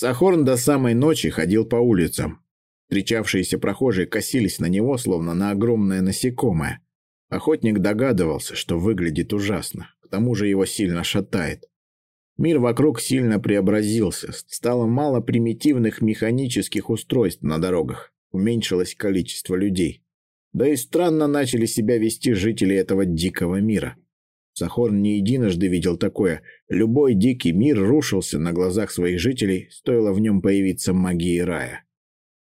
Сахорн до самой ночи ходил по улицам. Встречавшиеся прохожие косились на него, словно на огромное насекомое. Охотник догадывался, что выглядит ужасно, к тому же его сильно шатает. Мир вокруг сильно преобразился, стало мало примитивных механических устройств на дорогах, уменьшилось количество людей. Да и странно начали себя вести жители этого дикого мира. Сахорн не единожды видел такое. Любой дикий мир рушился на глазах своих жителей, стоило в нем появиться магии рая.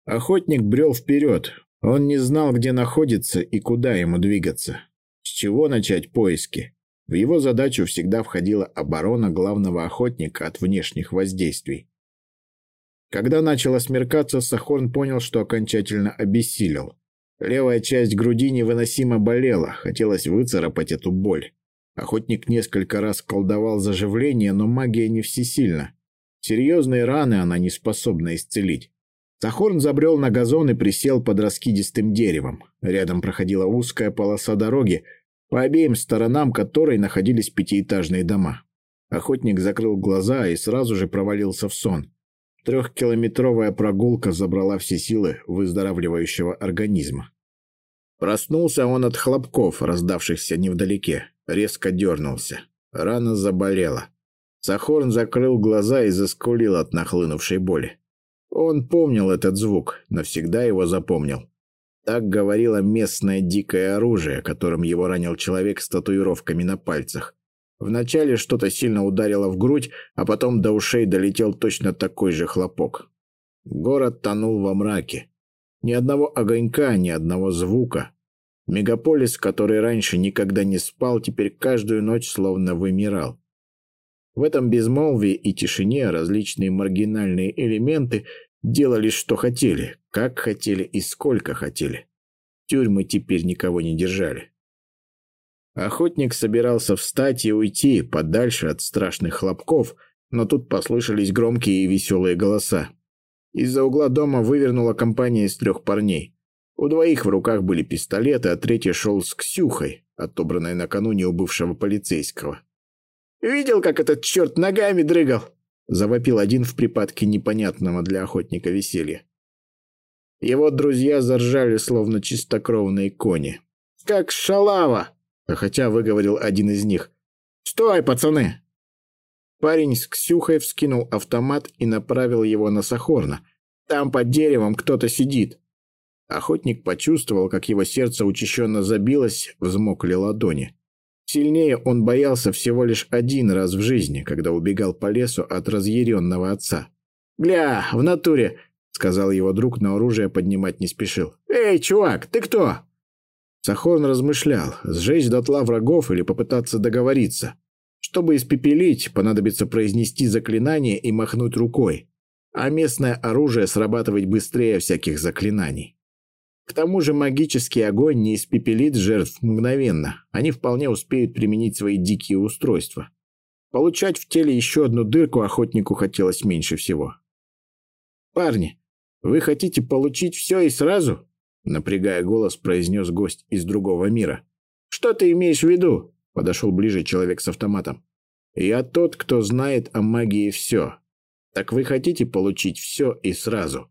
Охотник брел вперед. Он не знал, где находится и куда ему двигаться. С чего начать поиски? В его задачу всегда входила оборона главного охотника от внешних воздействий. Когда начало смеркаться, Сахорн понял, что окончательно обессилел. Левая часть груди невыносимо болела, хотелось выцарапать эту боль. Охотник несколько раз колдовал заживление, но магия не всесильна. Серьезные раны она не способна исцелить. Сахорн забрел на газон и присел под раскидистым деревом. Рядом проходила узкая полоса дороги, по обеим сторонам которой находились пятиэтажные дома. Охотник закрыл глаза и сразу же провалился в сон. Трехкилометровая прогулка забрала все силы выздоравливающего организма. Проснулся он от хлопков, раздавшихся невдалеке. Резко дернулся. Рана заболела. Сахорн закрыл глаза и заскулил от нахлынувшей боли. Он помнил этот звук, навсегда его запомнил. Так говорило местное дикое оружие, которым его ранил человек с татуировками на пальцах. Вначале что-то сильно ударило в грудь, а потом до ушей долетел точно такой же хлопок. Город тонул во мраке. Ни одного огонька, ни одного звука. Мегаполис, который раньше никогда не спал, теперь каждую ночь словно вымирал. В этом безмолвии и тишине различные маргинальные элементы делали, что хотели, как хотели и сколько хотели. Тюрьмы теперь никого не держали. Охотник собирался встать и уйти подальше от страшных хлопков, но тут послышались громкие и веселые голоса. Из-за угла дома вывернула компания из трех парней. У двоих в руках были пистолеты, а третий шел с Ксюхой, отобранной накануне у бывшего полицейского. «Видел, как этот черт ногами дрыгал?» — завопил один в припадке непонятного для охотника веселья. Его друзья заржали, словно чистокровные кони. «Как шалава!» хотя выговорил один из них. «Стой, пацаны!» Парень с Ксюхой вскинул автомат и направил его на Сахорна. «Там под деревом кто-то сидит». Охотник почувствовал, как его сердце учащенно забилось, взмокли ладони. Сильнее он боялся всего лишь один раз в жизни, когда убегал по лесу от разъяренного отца. «Гля, в натуре!» — сказал его друг, но оружие поднимать не спешил. «Эй, чувак, ты кто?» Сахон размышлял, сжечь дотла врагов или попытаться договориться. Чтобы испепелить, понадобится произнести заклинание и махнуть рукой, а местное оружие срабатывать быстрее всяких заклинаний. К тому же магический огонь не испепелит жертв мгновенно, они вполне успеют применить свои дикие устройства. Получать в теле еще одну дырку охотнику хотелось меньше всего. «Парни, вы хотите получить все и сразу?» Напрягая голос, произнес гость из другого мира. «Что ты имеешь в виду?» Подошел ближе человек с автоматом. «Я тот, кто знает о магии все. Так вы хотите получить все и сразу?»